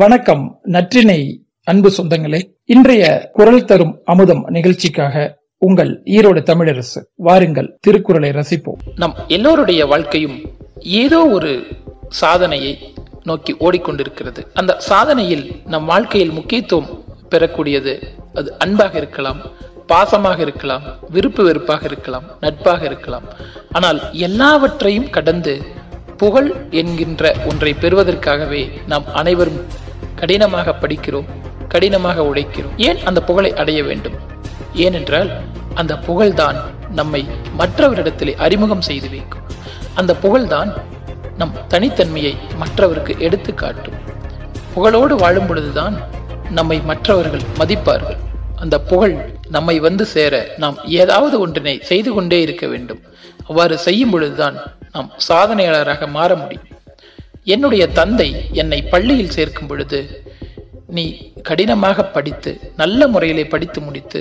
வணக்கம் நற்றினை அன்பு சொந்தங்களே. இன்றைய குரல் தரும் அமுதம் நிகழ்ச்சிக்காக உங்கள் ஈரோடு தமிழரசு வாருங்கள் திருக்குறளை ரசிப்போம். நம் எல்லோருடைய வாழ்க்கையும் ஏதோ ஒரு சாதனையை நோக்கி ஓடிக்கொண்டிருக்கிறது. அந்த சாதனையில் நம் வாழ்க்கையில் முக்கியத்துவம் பெறக்கூடியது அது அன்பாக இருக்கலாம் பாசமாக இருக்கலாம் விருப்பு வெறுப்பாக இருக்கலாம் நட்பாக இருக்கலாம். ஆனால் எல்லாவற்றையும் கடந்து புகழ் என்கின்ற ஒன்றை பெறுவதற்காகவே நாம் அனைவரும் கடினமாக படிக்கிறோம் கடினமாக உழைக்கிறோம். ஏன் அந்த புகழை அடைய வேண்டும்? ஏனென்றால் அந்த புகழ்தான் நம்மை மற்றவரிடத்திலே அறிமுகம் செய்து வைக்கும். அந்த புகழ்தான் நம் தனித்தன்மையை மற்றவருக்கு எடுத்து காட்டும். புகழோடு வாழும் பொழுதுதான் நம்மை மற்றவர்கள் மதிப்பார்கள். அந்த புகழ் நம்மை வந்து சேர நாம் ஏதாவது ஒன்றினை செய்து கொண்டே இருக்க வேண்டும். அவ்வாறு செய்யும் பொழுதுதான் நாம் சாதனையாளராக மாற முடியும். என்னுடைய தந்தை என்னை பள்ளியில் சேர்க்கும் பொழுது நீ கடினமாக படித்து நல்ல முறையிலே படித்து முடித்து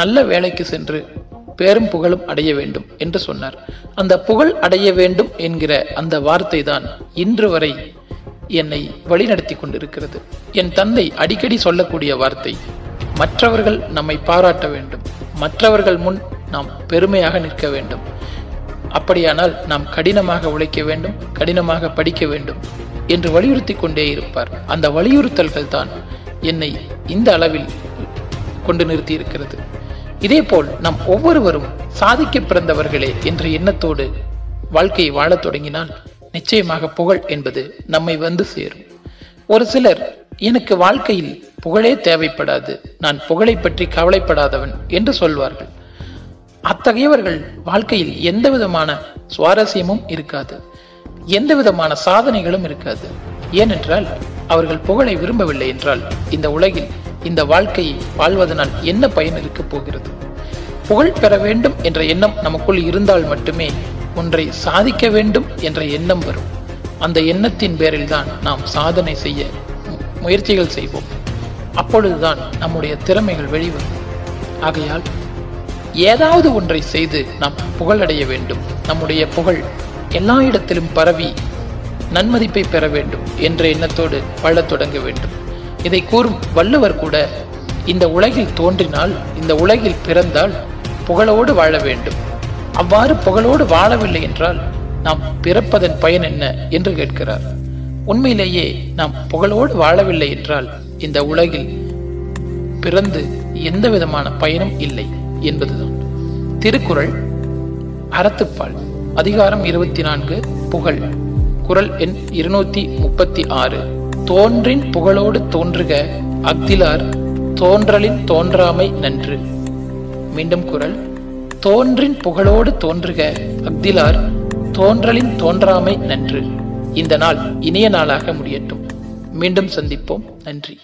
நல்ல வேலைக்கு சென்று பேரும் புகழும் அடைய வேண்டும் என்று சொன்னார். அந்த புகழ் அடைய வேண்டும் என்கிற அந்த வார்த்தை தான் இன்று வரை என்னை வழிநடத்தி கொண்டிருக்கிறது. என் தந்தை அடிக்கடி சொல்லக்கூடிய வார்த்தை மற்றவர்கள் நம்மை பாராட்ட வேண்டும். மற்றவர்கள் முன் நாம் பெருமையாக நிற்க வேண்டும். அப்படியானால் நாம் கடினமாக உழைக்க வேண்டும் கடினமாக படிக்க வேண்டும் என்று வலியுறுத்தி கொண்டே இருப்பார். அந்த வலியுறுத்தல்கள் தான் என்னை இந்த அளவில் கொண்டு நிறுத்தி இருக்கிறது இதேபோல் நாம் ஒவ்வொருவரும் சாதிக்க பிறந்தவர்களே என்ற எண்ணத்தோடு வாழ்க்கையை வாழத் தொடங்கினால் நிச்சயமாக புகழ் என்பது நம்மை வந்து சேரும். ஒரு சிலர் எனக்கு வாழ்க்கையில் புகழே தேவைப்படாது நான் புகழை பற்றி கவலைப்படாதவன் என்று சொல்வார்கள். அத்தகையவர்கள் வாழ்க்கையில் எந்த விதமான சுவாரஸ்யமும் இருக்காது. எந்த விதமான சாதனைகளும் இருக்காது. ஏனென்றால் அவர்கள் புகழை விரும்பவில்லை என்றால் இந்த உலகில் இந்த வாழ்க்கையை வாழ்வதனால் என்ன பயன் இருக்கப் போகிறது? புகழ் பெற வேண்டும் என்ற எண்ணம் நமக்குள் இருந்தால் மட்டுமே ஒன்றை சாதிக்க வேண்டும் என்ற எண்ணம் வரும். அந்த எண்ணத்தின் பேரில் தான் நாம் சாதனை செய்ய முயற்சிகள் செய்வோம். அப்பொழுதுதான் நம்முடைய திறமைகள் வெளிவரும். ஆகையால் ஏதாவது ஒன்றை செய்து நாம் புகழடைய வேண்டும். நம்முடைய புகழ் எல்லா இடத்திலும் பரவி நன்மதிப்பை பெற வேண்டும் என்ற எண்ணத்தோடு வாழத் தொடங்க வேண்டும். இதை கூறும் வள்ளுவர் கூட இந்த உலகில் தோன்றினால் இந்த உலகில் பிறந்தால் புகழோடு வாழ வேண்டும். அவ்வாறு புகழோடு வாழவில்லை என்றால் நாம் பிறப்பதன் பயன் என்ன? என்று கேட்கிறார். உண்மையிலேயே நாம் புகழோடு வாழவில்லை என்றால் இந்த உலகில் பிறந்து எந்த விதமான பயனும் இல்லை. என்பதுதான். திருக்குறள் அறத்துப்பால் அதிகாரம் இருபத்தி நான்கு புகழ். குரல் எண் இருநூத்தி முப்பத்தி ஆறு. தோன்றின் புகழோடு தோன்றுக அக்திலார் தோன்றலின் தோன்றாமை நன்று. மீண்டும் குரல் தோன்றின் புகழோடு தோன்றுக அக்திலார் தோன்றலின் தோன்றாமை நன்று. இந்த நாள் இனிய நாளாக முடியட்டும். மீண்டும் சந்திப்போம். நன்றி.